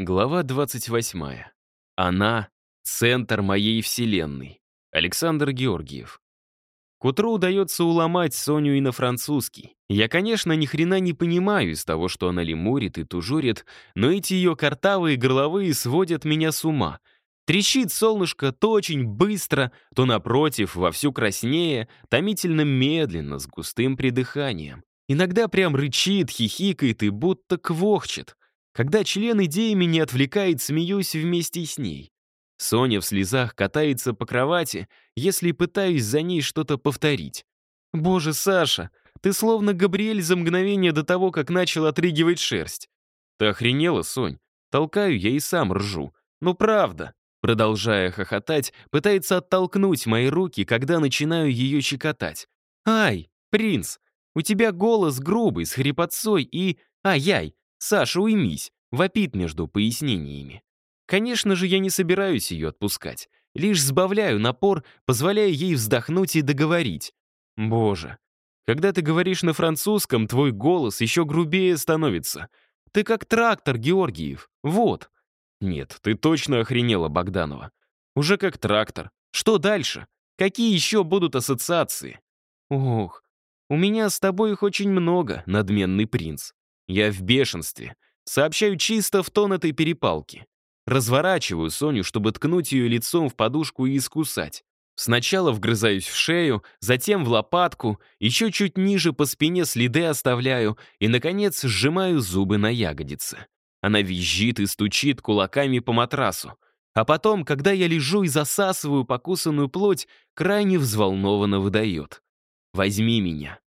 Глава 28. Она — центр моей вселенной. Александр Георгиев. К утру удается уломать Соню и на французский. Я, конечно, ни хрена не понимаю из того, что она лемурит и тужурит, но эти ее картавые горловые сводят меня с ума. Трещит солнышко то очень быстро, то, напротив, вовсю краснее, томительно медленно, с густым придыханием. Иногда прям рычит, хихикает и будто квохчет. Когда член идеями не отвлекает, смеюсь вместе с ней. Соня в слезах катается по кровати, если пытаюсь за ней что-то повторить. «Боже, Саша, ты словно Габриэль за мгновение до того, как начал отрыгивать шерсть». «Ты охренела, Сонь?» Толкаю я и сам ржу. «Ну правда». Продолжая хохотать, пытается оттолкнуть мои руки, когда начинаю ее щекотать. «Ай, принц, у тебя голос грубый, с хрипотцой и... Ай-яй, «Саша, уймись!» — вопит между пояснениями. Конечно же, я не собираюсь ее отпускать. Лишь сбавляю напор, позволяя ей вздохнуть и договорить. Боже, когда ты говоришь на французском, твой голос еще грубее становится. Ты как трактор, Георгиев. Вот. Нет, ты точно охренела, Богданова. Уже как трактор. Что дальше? Какие еще будут ассоциации? Ох, у меня с тобой их очень много, надменный принц. Я в бешенстве. Сообщаю чисто в тон этой перепалки. Разворачиваю Соню, чтобы ткнуть ее лицом в подушку и искусать. Сначала вгрызаюсь в шею, затем в лопатку, еще чуть ниже по спине следы оставляю и, наконец, сжимаю зубы на ягодице. Она визжит и стучит кулаками по матрасу. А потом, когда я лежу и засасываю покусанную плоть, крайне взволнованно выдает. «Возьми меня,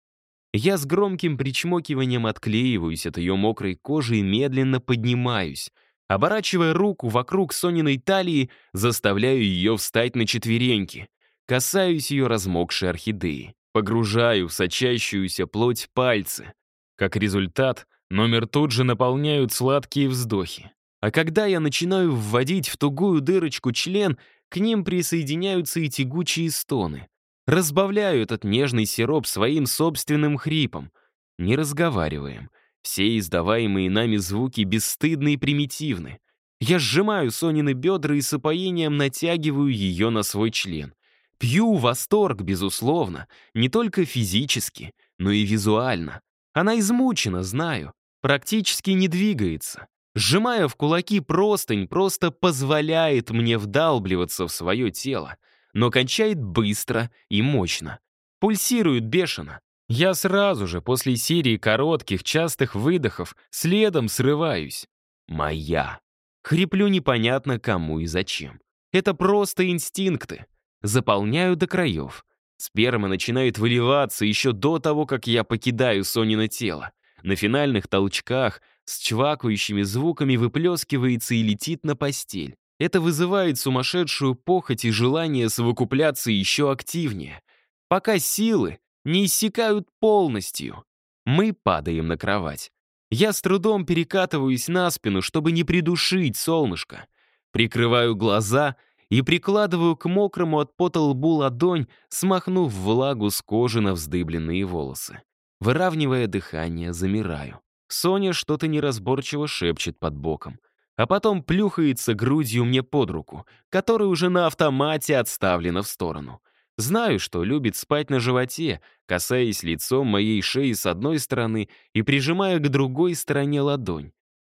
я с громким причмокиванием отклеиваюсь от ее мокрой кожи и медленно поднимаюсь. Оборачивая руку вокруг Сониной талии, заставляю ее встать на четвереньки. Касаюсь ее размокшей орхидеи. Погружаю в сочащуюся плоть пальцы. Как результат, номер тут же наполняют сладкие вздохи. А когда я начинаю вводить в тугую дырочку член, к ним присоединяются и тягучие стоны. Разбавляю этот нежный сироп своим собственным хрипом. Не разговариваем. Все издаваемые нами звуки бесстыдны и примитивны. Я сжимаю Сонины бедра и с опоением натягиваю ее на свой член. Пью восторг, безусловно, не только физически, но и визуально. Она измучена, знаю, практически не двигается. Сжимая в кулаки простынь, просто позволяет мне вдалбливаться в свое тело но кончает быстро и мощно. Пульсирует бешено. Я сразу же, после серии коротких, частых выдохов, следом срываюсь. Моя. Хриплю непонятно кому и зачем. Это просто инстинкты. Заполняю до краев. Сперма начинает выливаться еще до того, как я покидаю Сонино тело. На финальных толчках с чвакающими звуками выплескивается и летит на постель. Это вызывает сумасшедшую похоть и желание совокупляться еще активнее, пока силы не иссякают полностью. Мы падаем на кровать. Я с трудом перекатываюсь на спину, чтобы не придушить солнышко. Прикрываю глаза и прикладываю к мокрому от пота лбу ладонь, смахнув влагу с кожи на вздыбленные волосы. Выравнивая дыхание, замираю. Соня что-то неразборчиво шепчет под боком а потом плюхается грудью мне под руку, которая уже на автомате отставлена в сторону. Знаю, что любит спать на животе, касаясь лицом моей шеи с одной стороны и прижимая к другой стороне ладонь.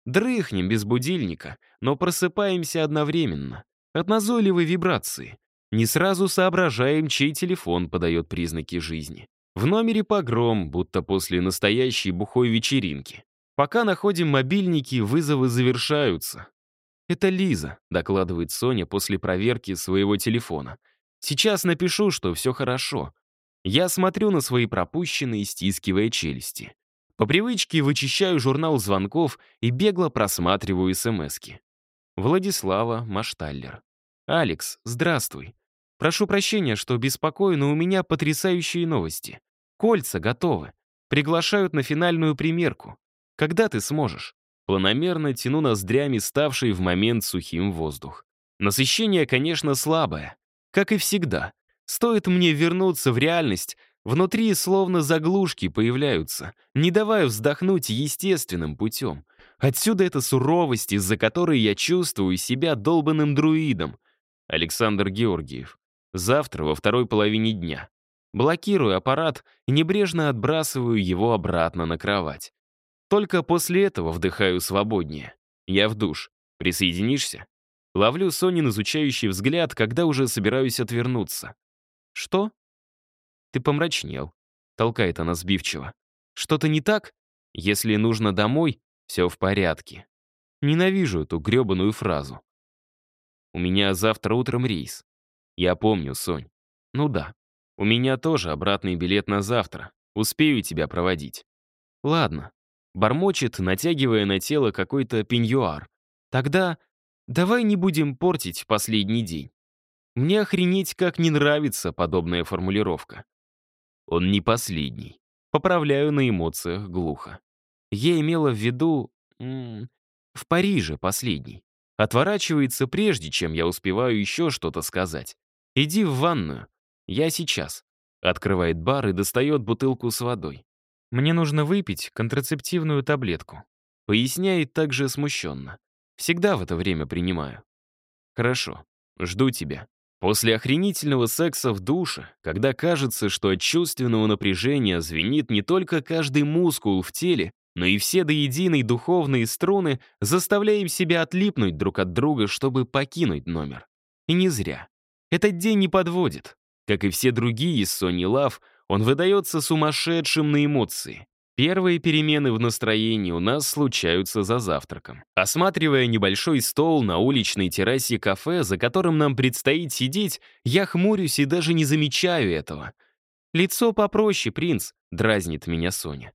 Дрыхнем без будильника, но просыпаемся одновременно. От назойливой вибрации. Не сразу соображаем, чей телефон подает признаки жизни. В номере погром, будто после настоящей бухой вечеринки. Пока находим мобильники, вызовы завершаются. «Это Лиза», — докладывает Соня после проверки своего телефона. «Сейчас напишу, что все хорошо». Я смотрю на свои пропущенные, стискивая челюсти. По привычке вычищаю журнал звонков и бегло просматриваю смски. Владислава Машталлер. «Алекс, здравствуй. Прошу прощения, что беспокою, но у меня потрясающие новости. Кольца готовы. Приглашают на финальную примерку. Когда ты сможешь? Планомерно тяну ноздрями ставший в момент сухим воздух. Насыщение, конечно, слабое. Как и всегда. Стоит мне вернуться в реальность, внутри словно заглушки появляются, не давая вздохнуть естественным путем. Отсюда эта суровость, из-за которой я чувствую себя долбанным друидом. Александр Георгиев. Завтра во второй половине дня. Блокирую аппарат и небрежно отбрасываю его обратно на кровать. Только после этого вдыхаю свободнее. Я в душ. Присоединишься? Ловлю Сонин изучающий взгляд, когда уже собираюсь отвернуться. «Что?» «Ты помрачнел», — толкает она сбивчиво. «Что-то не так? Если нужно домой, все в порядке». Ненавижу эту гребаную фразу. «У меня завтра утром рейс». «Я помню, Сонь». «Ну да. У меня тоже обратный билет на завтра. Успею тебя проводить». «Ладно». Бормочет, натягивая на тело какой-то пеньюар. «Тогда давай не будем портить последний день». Мне охренеть как не нравится подобная формулировка. Он не последний. Поправляю на эмоциях глухо. Я имела в виду... М -м, в Париже последний. Отворачивается прежде, чем я успеваю еще что-то сказать. Иди в ванную. Я сейчас. Открывает бар и достает бутылку с водой. Мне нужно выпить контрацептивную таблетку. Поясняет также смущенно. Всегда в это время принимаю. Хорошо. Жду тебя. После охренительного секса в душе, когда кажется, что от чувственного напряжения звенит не только каждый мускул в теле, но и все до единой духовные струны, заставляем себя отлипнуть друг от друга, чтобы покинуть номер. И не зря. Этот день не подводит. Как и все другие из Sony Love, он выдается сумасшедшим на эмоции. Первые перемены в настроении у нас случаются за завтраком. Осматривая небольшой стол на уличной террасе кафе, за которым нам предстоит сидеть, я хмурюсь и даже не замечаю этого. «Лицо попроще, принц», — дразнит меня Соня.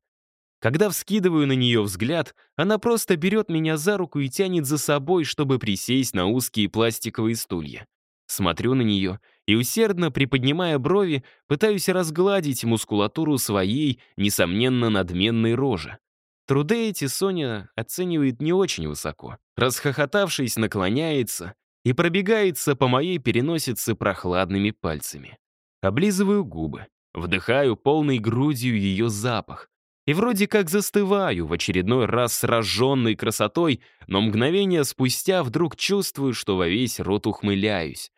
Когда вскидываю на нее взгляд, она просто берет меня за руку и тянет за собой, чтобы присесть на узкие пластиковые стулья. Смотрю на нее и, усердно приподнимая брови, пытаюсь разгладить мускулатуру своей, несомненно, надменной рожи. Труды эти Соня оценивает не очень высоко. Расхохотавшись, наклоняется и пробегается по моей переносице прохладными пальцами. Облизываю губы, вдыхаю полной грудью ее запах. И вроде как застываю в очередной раз сраженной красотой, но мгновение спустя вдруг чувствую, что во весь рот ухмыляюсь.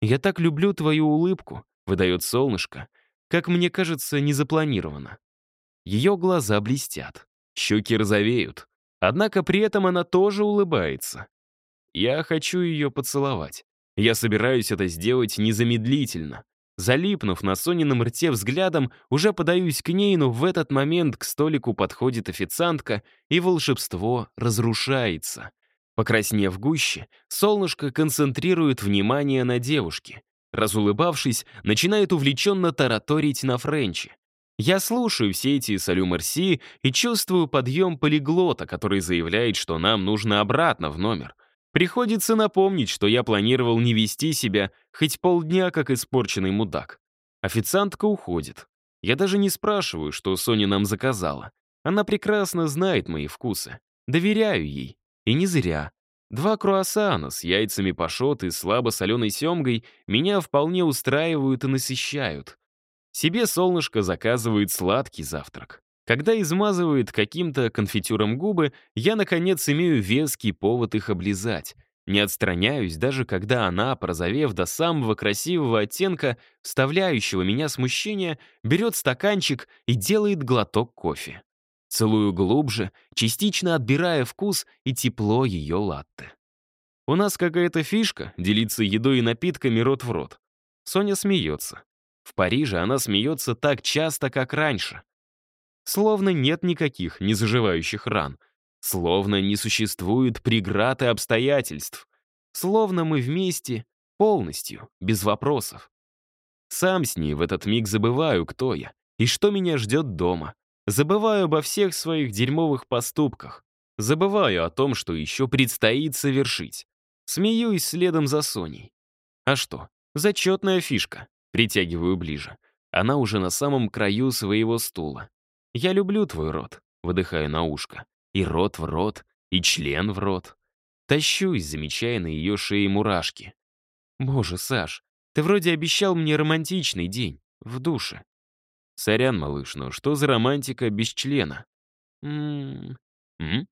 «Я так люблю твою улыбку», — выдает солнышко, как мне кажется, незапланированно. Ее глаза блестят, щеки розовеют, однако при этом она тоже улыбается. Я хочу ее поцеловать. Я собираюсь это сделать незамедлительно. Залипнув на Сонином рте взглядом, уже подаюсь к ней, но в этот момент к столику подходит официантка, и волшебство разрушается. Покраснев гуще, солнышко концентрирует внимание на девушке. Разулыбавшись, начинает увлеченно тараторить на френче. Я слушаю все эти салю мерси и чувствую подъем полиглота, который заявляет, что нам нужно обратно в номер. Приходится напомнить, что я планировал не вести себя хоть полдня, как испорченный мудак. Официантка уходит. Я даже не спрашиваю, что Соня нам заказала. Она прекрасно знает мои вкусы. Доверяю ей. И не зря. Два круассана с яйцами пашот и слабо соленой семгой меня вполне устраивают и насыщают. Себе солнышко заказывает сладкий завтрак. Когда измазывает каким-то конфитюром губы, я, наконец, имею веский повод их облизать. Не отстраняюсь, даже когда она, прозовев до самого красивого оттенка, вставляющего меня смущения, берет стаканчик и делает глоток кофе. Целую глубже, частично отбирая вкус и тепло ее латте. У нас какая-то фишка — делиться едой и напитками рот в рот. Соня смеется. В Париже она смеется так часто, как раньше. Словно нет никаких незаживающих ран. Словно не существует преград и обстоятельств. Словно мы вместе полностью, без вопросов. Сам с ней в этот миг забываю, кто я и что меня ждет дома. Забываю обо всех своих дерьмовых поступках. Забываю о том, что еще предстоит совершить. Смеюсь следом за Соней. А что? Зачетная фишка. Притягиваю ближе. Она уже на самом краю своего стула. «Я люблю твой рот», — выдыхаю на ушко. И рот в рот, и член в рот. Тащусь, замечая на ее шее мурашки. «Боже, Саш, ты вроде обещал мне романтичный день, в душе». «Сорян, малыш, но что за романтика без члена?» «М-м-м».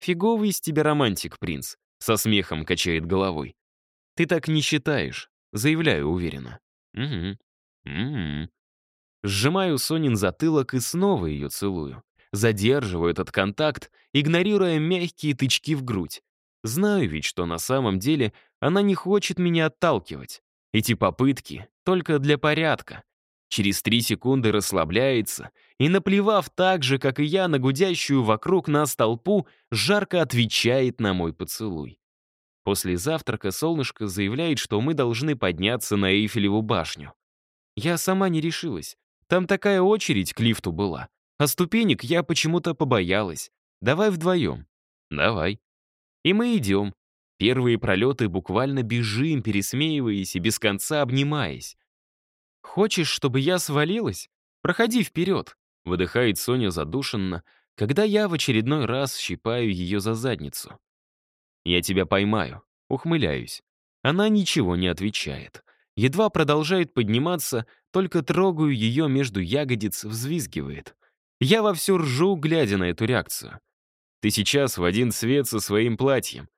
Фиговый из тебя романтик, принц. Со смехом качает головой. Ты так не считаешь, заявляю уверенно. Угу. Угу. Сжимаю Сонин затылок и снова ее целую. Задерживаю этот контакт, игнорируя мягкие тычки в грудь. Знаю ведь, что на самом деле она не хочет меня отталкивать. Эти попытки только для порядка. Через три секунды расслабляется и, наплевав так же, как и я, на гудящую вокруг нас толпу, жарко отвечает на мой поцелуй. После завтрака солнышко заявляет, что мы должны подняться на Эйфелеву башню. Я сама не решилась. Там такая очередь к лифту была. А ступенек я почему-то побоялась. Давай вдвоем. Давай. И мы идем. Первые пролеты буквально бежим, пересмеиваясь и без конца обнимаясь. «Хочешь, чтобы я свалилась? Проходи вперед», — выдыхает Соня задушенно, когда я в очередной раз щипаю ее за задницу. «Я тебя поймаю», — ухмыляюсь. Она ничего не отвечает. Едва продолжает подниматься, только трогаю ее между ягодиц, взвизгивает. Я вовсю ржу, глядя на эту реакцию. Ты сейчас в один цвет со своим платьем.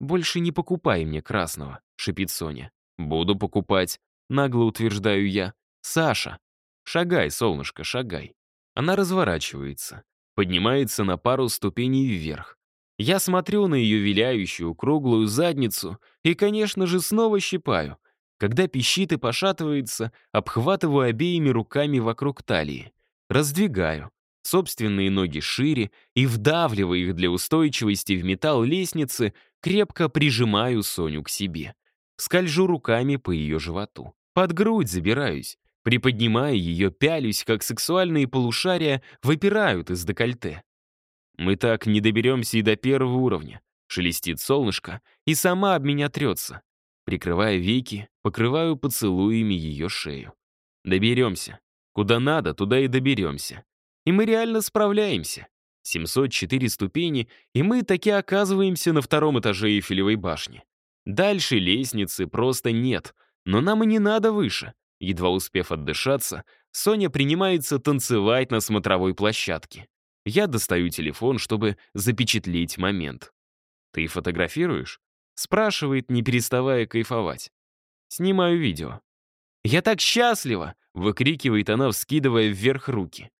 «Больше не покупай мне красного», — шипит Соня. «Буду покупать», — нагло утверждаю я. «Саша, шагай, солнышко, шагай». Она разворачивается, поднимается на пару ступеней вверх. Я смотрю на ее виляющую круглую задницу и, конечно же, снова щипаю. Когда пищит и пошатывается, обхватываю обеими руками вокруг талии. Раздвигаю, собственные ноги шире и, вдавливая их для устойчивости в металл лестницы, крепко прижимаю Соню к себе. Скольжу руками по ее животу. Под грудь забираюсь. Приподнимая ее, пялюсь, как сексуальные полушария выпирают из декольте. Мы так не доберемся и до первого уровня. Шелестит солнышко и сама об меня трется. Прикрывая веки, покрываю поцелуями ее шею. Доберемся. Куда надо, туда и доберемся. И мы реально справляемся. 704 ступени, и мы таки оказываемся на втором этаже Эйфелевой башни. Дальше лестницы просто нет, но нам и не надо выше. Едва успев отдышаться, Соня принимается танцевать на смотровой площадке. Я достаю телефон, чтобы запечатлеть момент. «Ты фотографируешь?» Спрашивает, не переставая кайфовать. Снимаю видео. «Я так счастлива!» — выкрикивает она, вскидывая вверх руки.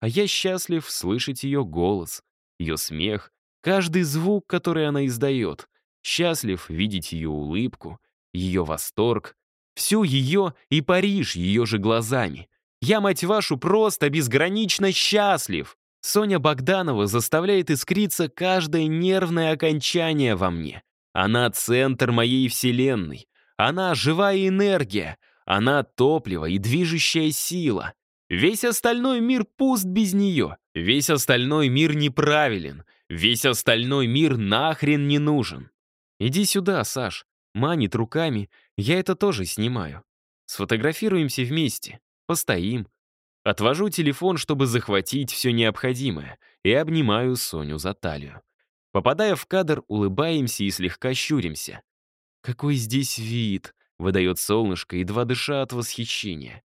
А я счастлив слышать ее голос, ее смех, каждый звук, который она издает. Счастлив видеть ее улыбку, ее восторг, всю ее и Париж ее же глазами. Я, мать вашу, просто безгранично счастлив. Соня Богданова заставляет искриться каждое нервное окончание во мне. Она центр моей вселенной. Она живая энергия. Она топливо и движущая сила. Весь остальной мир пуст без нее. Весь остальной мир неправилен. Весь остальной мир нахрен не нужен. Иди сюда, Саш. Манит руками. Я это тоже снимаю. Сфотографируемся вместе. Постоим. Отвожу телефон, чтобы захватить все необходимое, и обнимаю Соню за талию. Попадая в кадр, улыбаемся и слегка щуримся. «Какой здесь вид!» — выдает солнышко, едва дыша от восхищения.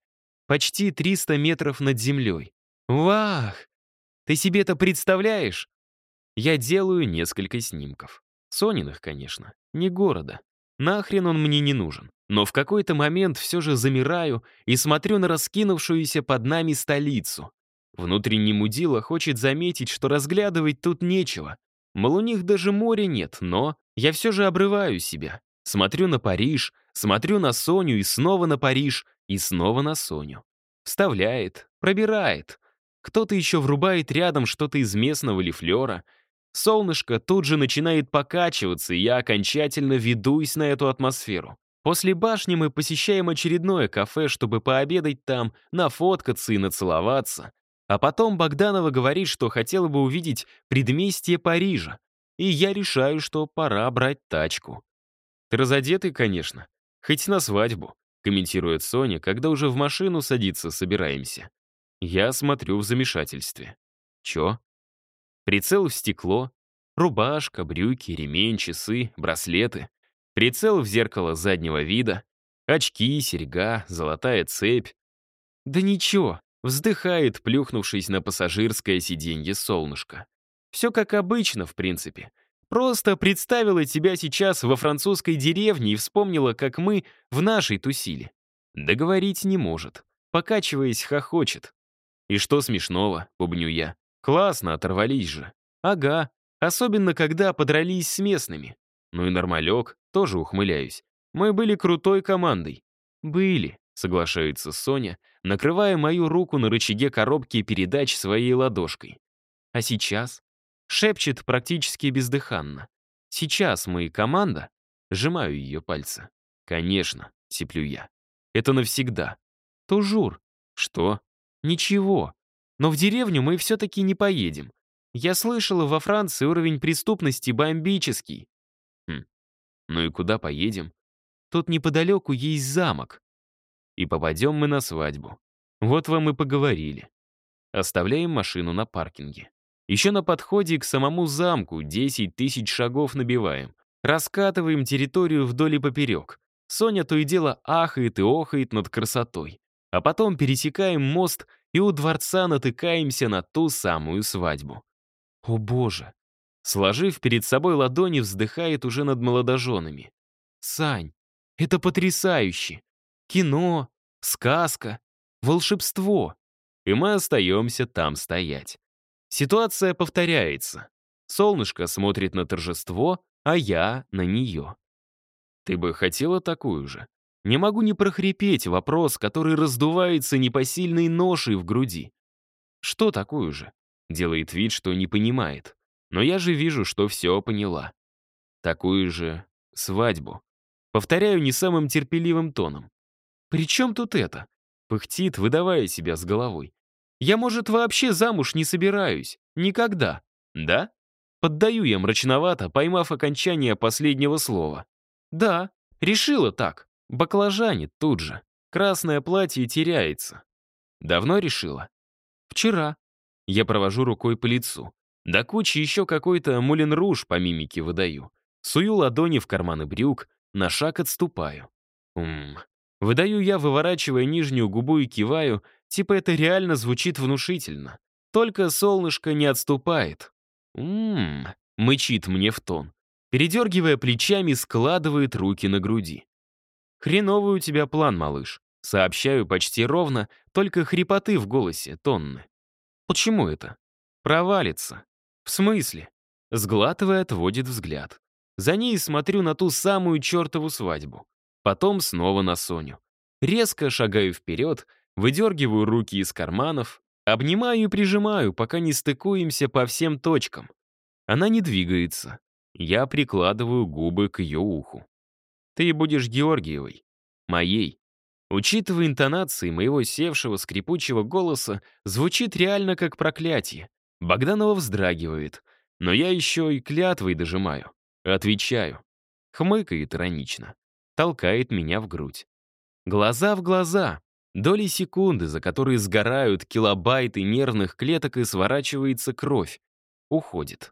Почти 300 метров над землей. Вах! Ты себе это представляешь? Я делаю несколько снимков. Сониных, конечно, не города. Нахрен он мне не нужен. Но в какой-то момент все же замираю и смотрю на раскинувшуюся под нами столицу. Внутренний мудила хочет заметить, что разглядывать тут нечего. Мол, у них даже моря нет, но я все же обрываю себя. Смотрю на Париж, смотрю на Соню и снова на Париж, и снова на Соню. Вставляет, пробирает. Кто-то еще врубает рядом что-то из местного лифлера. Солнышко тут же начинает покачиваться, и я окончательно ведусь на эту атмосферу. После башни мы посещаем очередное кафе, чтобы пообедать там, нафоткаться и нацеловаться. А потом Богданова говорит, что хотела бы увидеть предместье Парижа. И я решаю, что пора брать тачку. Ты разодетый, конечно. Хоть на свадьбу комментирует Соня, когда уже в машину садиться собираемся. Я смотрю в замешательстве. Чё? Прицел в стекло, рубашка, брюки, ремень, часы, браслеты. Прицел в зеркало заднего вида, очки, серьга, золотая цепь. Да ничего, вздыхает, плюхнувшись на пассажирское сиденье солнышко. Все как обычно, в принципе. Просто представила тебя сейчас во французской деревне и вспомнила, как мы в нашей тусили. Договорить не может. Покачиваясь, хохочет. И что смешного, бубню я. Классно, оторвались же. Ага, особенно когда подрались с местными. Ну и нормалек, тоже ухмыляюсь. Мы были крутой командой. Были, соглашается Соня, накрывая мою руку на рычаге коробки передач своей ладошкой. А сейчас? Шепчет практически бездыханно. Сейчас мы команда? Сжимаю ее пальцы. Конечно, сиплю я. Это навсегда. Тужур. Что? Ничего. Но в деревню мы все-таки не поедем. Я слышала, во Франции уровень преступности бомбический. Хм. Ну и куда поедем? Тут неподалеку есть замок. И попадем мы на свадьбу. Вот вам и поговорили. Оставляем машину на паркинге. Еще на подходе к самому замку 10 тысяч шагов набиваем. Раскатываем территорию вдоль и поперек. Соня то и дело ахает и охает над красотой. А потом пересекаем мост и у дворца натыкаемся на ту самую свадьбу. О боже! Сложив перед собой ладони, вздыхает уже над молодоженами. Сань, это потрясающе! Кино, сказка, волшебство. И мы остаемся там стоять. Ситуация повторяется. Солнышко смотрит на торжество, а я на нее. Ты бы хотела такую же? Не могу не прохрипеть вопрос, который раздувается непосильной ношей в груди. Что такую же? Делает вид, что не понимает. Но я же вижу, что все поняла. Такую же свадьбу. Повторяю не самым терпеливым тоном. «При чем тут это?» Пыхтит, выдавая себя с головой. «Я, может, вообще замуж не собираюсь. Никогда. Да?» Поддаю я мрачновато, поймав окончание последнего слова. «Да, решила так. Баклажанит тут же. Красное платье теряется. Давно решила? Вчера. Я провожу рукой по лицу. До кучи еще какой-то мулин-руж по мимике выдаю. Сую ладони в карманы брюк, на шаг отступаю. Ммм. Выдаю я, выворачивая нижнюю губу и киваю, типа это реально звучит внушительно. Только солнышко не отступает. Ммм, мычит мне в тон. Передергивая плечами, складывает руки на груди. «Хреновый у тебя план, малыш», — сообщаю почти ровно, только хрипоты в голосе, тонны. «Почему это?» «Провалится». «В смысле?» Сглатывая, отводит взгляд. За ней смотрю на ту самую чертову свадьбу. Потом снова на Соню. Резко шагаю вперед, выдергиваю руки из карманов, обнимаю и прижимаю, пока не стыкуемся по всем точкам. Она не двигается. Я прикладываю губы к ее уху. Ты будешь Георгиевой. Моей. Учитывая интонации моего севшего скрипучего голоса, звучит реально как проклятие. Богданова вздрагивает. Но я еще и клятвой дожимаю. Отвечаю. Хмыкает иронично. Толкает меня в грудь. Глаза в глаза. Доли секунды, за которые сгорают килобайты нервных клеток и сворачивается кровь. Уходит.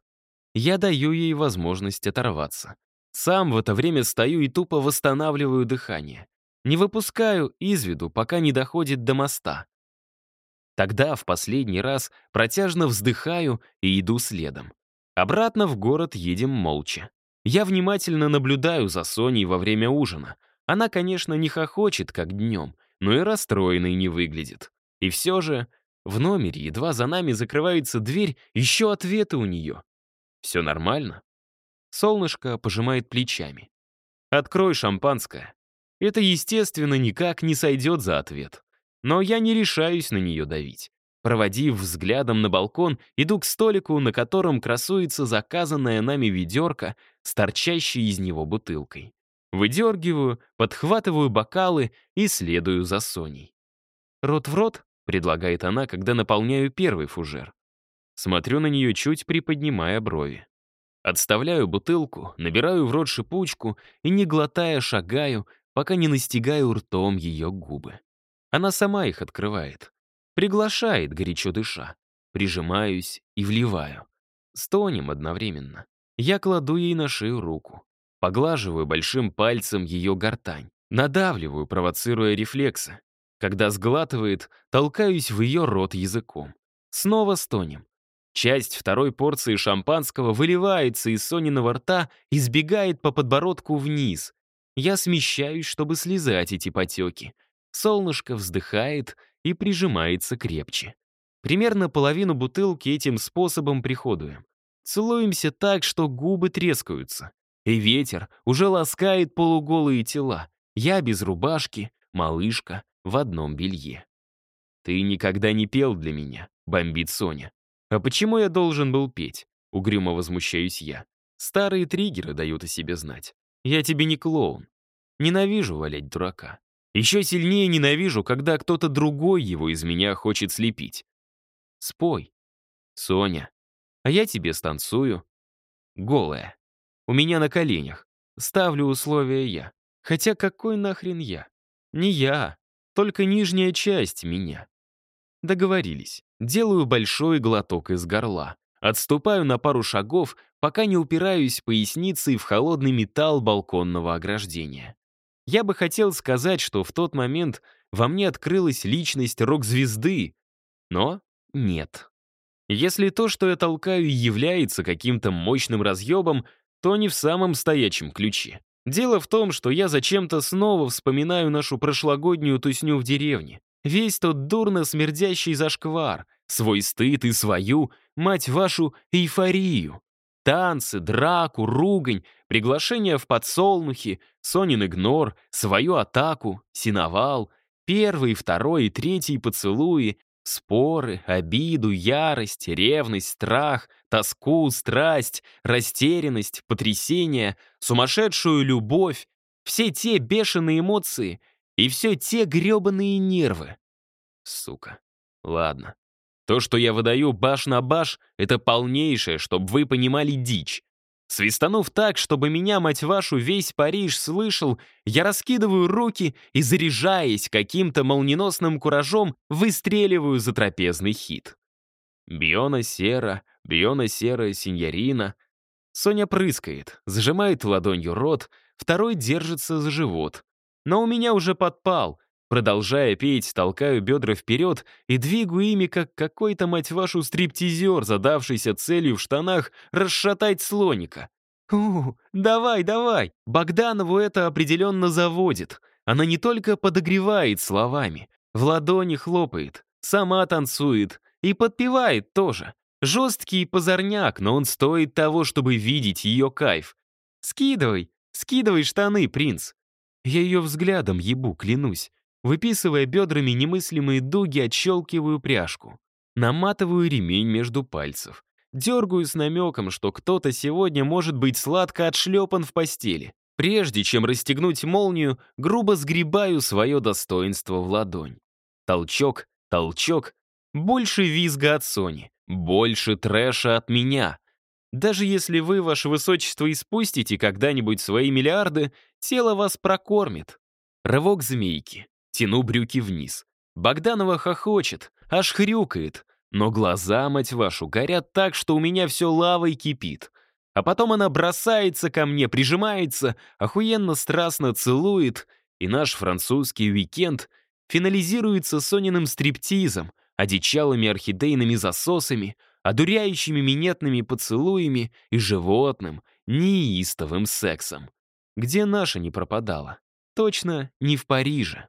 Я даю ей возможность оторваться. Сам в это время стою и тупо восстанавливаю дыхание. Не выпускаю из виду, пока не доходит до моста. Тогда в последний раз протяжно вздыхаю и иду следом. Обратно в город едем молча. Я внимательно наблюдаю за Соней во время ужина. Она, конечно, не хохочет, как днем, но и расстроенной не выглядит. И все же в номере едва за нами закрывается дверь, еще ответы у нее. Все нормально? Солнышко пожимает плечами. «Открой шампанское». Это, естественно, никак не сойдет за ответ. Но я не решаюсь на нее давить. Проводив взглядом на балкон, иду к столику, на котором красуется заказанная нами ведерко с торчащей из него бутылкой. Выдергиваю, подхватываю бокалы и следую за Соней. «Рот в рот?» — предлагает она, когда наполняю первый фужер. Смотрю на нее, чуть приподнимая брови. Отставляю бутылку, набираю в рот шипучку и, не глотая, шагаю, пока не настигаю ртом ее губы. Она сама их открывает. Приглашает, горячо дыша. Прижимаюсь и вливаю. Стонем одновременно. Я кладу ей на шею руку. Поглаживаю большим пальцем ее гортань. Надавливаю, провоцируя рефлексы. Когда сглатывает, толкаюсь в ее рот языком. Снова стонем. Часть второй порции шампанского выливается из Сониного рта и сбегает по подбородку вниз. Я смещаюсь, чтобы слезать эти потеки. Солнышко вздыхает и прижимается крепче. Примерно половину бутылки этим способом приходуем. Целуемся так, что губы трескаются. И ветер уже ласкает полуголые тела. Я без рубашки, малышка в одном белье. «Ты никогда не пел для меня», — бомбит Соня. «А почему я должен был петь?» — угрюмо возмущаюсь я. Старые триггеры дают о себе знать. Я тебе не клоун. Ненавижу валять дурака. Еще сильнее ненавижу, когда кто-то другой его из меня хочет слепить. Спой. Соня. А я тебе станцую. Голая. У меня на коленях. Ставлю условия я. Хотя какой нахрен я? Не я, только нижняя часть меня. Договорились. Делаю большой глоток из горла. Отступаю на пару шагов, пока не упираюсь поясницей в холодный металл балконного ограждения. Я бы хотел сказать, что в тот момент во мне открылась личность рок-звезды, но нет. Если то, что я толкаю, является каким-то мощным разъебом, то не в самом стоячем ключе. Дело в том, что я зачем-то снова вспоминаю нашу прошлогоднюю тусню в деревне. Весь тот дурно смердящий зашквар, свой стыд и свою, мать вашу, эйфорию. Танцы, драку, ругань, приглашение в подсолнухи, Сонин игнор, свою атаку, синовал, первый, второй и третий поцелуи, споры, обиду, ярость, ревность, страх, тоску, страсть, растерянность, потрясение, сумасшедшую любовь, все те бешеные эмоции — и все те гребаные нервы. Сука. Ладно. То, что я выдаю баш на баш, это полнейшее, чтобы вы понимали дичь. Свистанув так, чтобы меня, мать вашу, весь Париж слышал, я раскидываю руки и, заряжаясь каким-то молниеносным куражом, выстреливаю за трапезный хит. Биона сера, биона серая синьорина. Соня прыскает, зажимает ладонью рот, второй держится за живот. Но у меня уже подпал. Продолжая петь, толкаю бедра вперед и двигаю ими, как какой-то, мать вашу, стриптизер, задавшийся целью в штанах расшатать слоника. «У, давай, давай!» Богданову это определенно заводит. Она не только подогревает словами, в ладони хлопает, сама танцует и подпевает тоже. Жесткий позорняк, но он стоит того, чтобы видеть ее кайф. «Скидывай, скидывай штаны, принц!» Я ее взглядом ебу, клянусь. Выписывая бедрами немыслимые дуги, отщелкиваю пряжку. Наматываю ремень между пальцев. Дергаю с намеком, что кто-то сегодня может быть сладко отшлепан в постели. Прежде чем расстегнуть молнию, грубо сгребаю свое достоинство в ладонь. Толчок, толчок. Больше визга от Сони. Больше трэша от меня. Даже если вы, ваше высочество, испустите когда-нибудь свои миллиарды, тело вас прокормит. Рывок змейки. Тяну брюки вниз. Богданова хохочет, аж хрюкает. Но глаза, мать вашу, горят так, что у меня все лавой кипит. А потом она бросается ко мне, прижимается, охуенно страстно целует, и наш французский уикенд финализируется Сониным стриптизом, одичалыми орхидейными засосами, одуряющими минетными поцелуями и животным, неистовым сексом. Где наша не пропадала? Точно не в Париже.